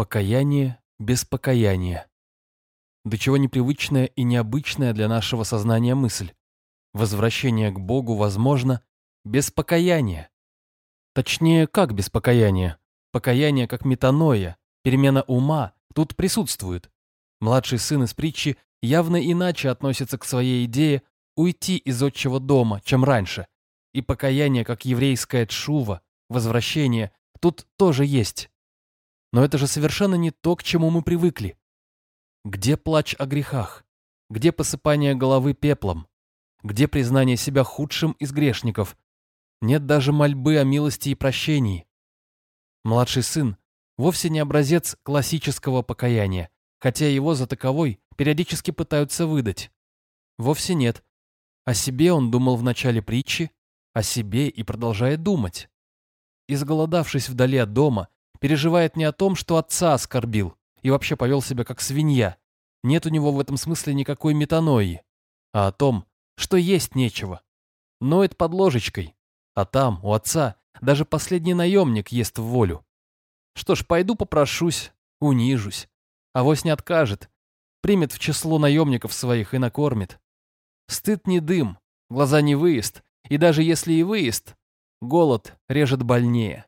Покаяние без покаяния. До чего непривычная и необычная для нашего сознания мысль. Возвращение к Богу возможно без покаяния. Точнее, как без покаяния? Покаяние как метаноя, перемена ума, тут присутствует. Младший сын из притчи явно иначе относится к своей идее уйти из отчего дома, чем раньше. И покаяние как еврейское тшува, возвращение, тут тоже есть. Но это же совершенно не то, к чему мы привыкли. Где плач о грехах? Где посыпание головы пеплом? Где признание себя худшим из грешников? Нет даже мольбы о милости и прощении. Младший сын вовсе не образец классического покаяния, хотя его за таковой периодически пытаются выдать. Вовсе нет. О себе он думал в начале притчи, о себе и продолжает думать. Изголодавшись вдали от дома, переживает не о том, что отца оскорбил и вообще повел себя как свинья. Нет у него в этом смысле никакой метанои, а о том, что есть нечего. Ноет под ложечкой, а там, у отца, даже последний наемник ест в волю. Что ж, пойду попрошусь, унижусь. Авось не откажет, примет в число наемников своих и накормит. Стыд не дым, глаза не выезд, и даже если и выезд, голод режет больнее.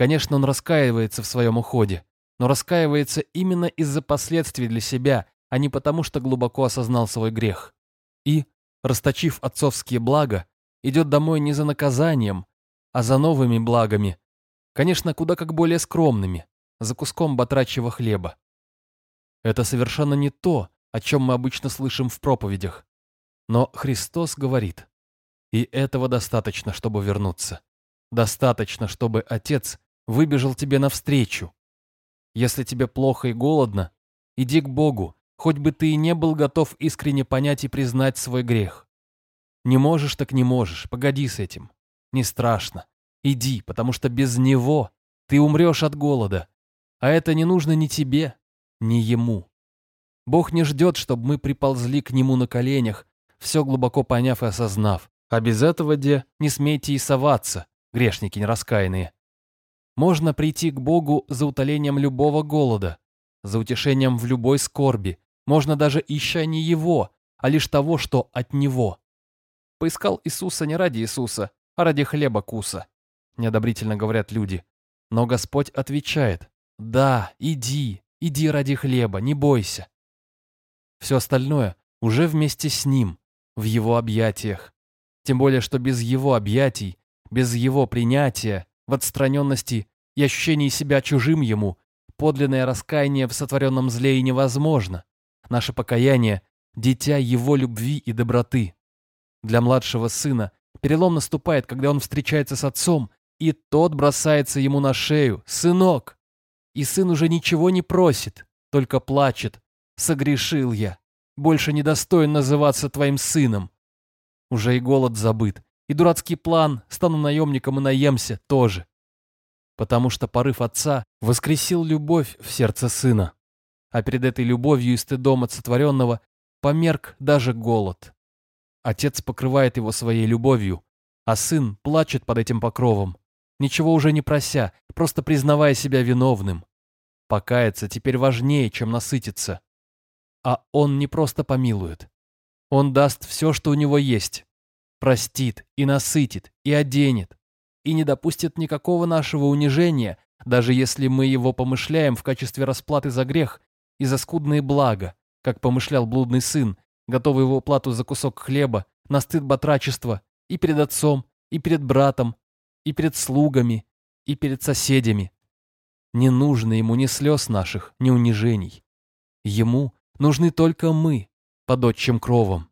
Конечно, он раскаивается в своем уходе, но раскаивается именно из-за последствий для себя, а не потому, что глубоко осознал свой грех. И, расточив отцовские блага, идет домой не за наказанием, а за новыми благами. Конечно, куда как более скромными, за куском батрачьего хлеба. Это совершенно не то, о чем мы обычно слышим в проповедях. Но Христос говорит, и этого достаточно, чтобы вернуться. Достаточно, чтобы Отец выбежал тебе навстречу. Если тебе плохо и голодно, иди к Богу, хоть бы ты и не был готов искренне понять и признать свой грех. Не можешь, так не можешь, погоди с этим. Не страшно. Иди, потому что без него ты умрешь от голода. А это не нужно ни тебе, ни ему. Бог не ждет, чтобы мы приползли к нему на коленях, все глубоко поняв и осознав. А без этого, де, не смейте и соваться, грешники нераскаянные. Можно прийти к Богу за утолением любого голода, за утешением в любой скорби, можно даже ища не Его, а лишь того, что от Него. Поискал Иисуса не ради Иисуса, а ради хлеба куса, неодобрительно говорят люди. Но Господь отвечает, да, иди, иди ради хлеба, не бойся. Все остальное уже вместе с Ним, в Его объятиях. Тем более, что без Его объятий, без Его принятия, в отстраненности и ощущении себя чужим ему, подлинное раскаяние в сотворенном зле и невозможно. Наше покаяние – дитя его любви и доброты. Для младшего сына перелом наступает, когда он встречается с отцом, и тот бросается ему на шею «Сынок!» И сын уже ничего не просит, только плачет «Согрешил я, больше не достоин называться твоим сыном». Уже и голод забыт, и дурацкий план «стану наемником и наемся» тоже потому что порыв отца воскресил любовь в сердце сына, а перед этой любовью и стыдом от сотворенного померк даже голод. Отец покрывает его своей любовью, а сын плачет под этим покровом, ничего уже не прося, просто признавая себя виновным. Покаяться теперь важнее, чем насытиться. А он не просто помилует. Он даст все, что у него есть. Простит и насытит, и оденет, и не допустит никакого нашего унижения, даже если мы его помышляем в качестве расплаты за грех и за скудные блага, как помышлял блудный сын, готовый его плату за кусок хлеба, на стыд батрачества и перед отцом, и перед братом, и перед слугами, и перед соседями. Не нужно ему ни слез наших, ни унижений. Ему нужны только мы, под отчим кровом.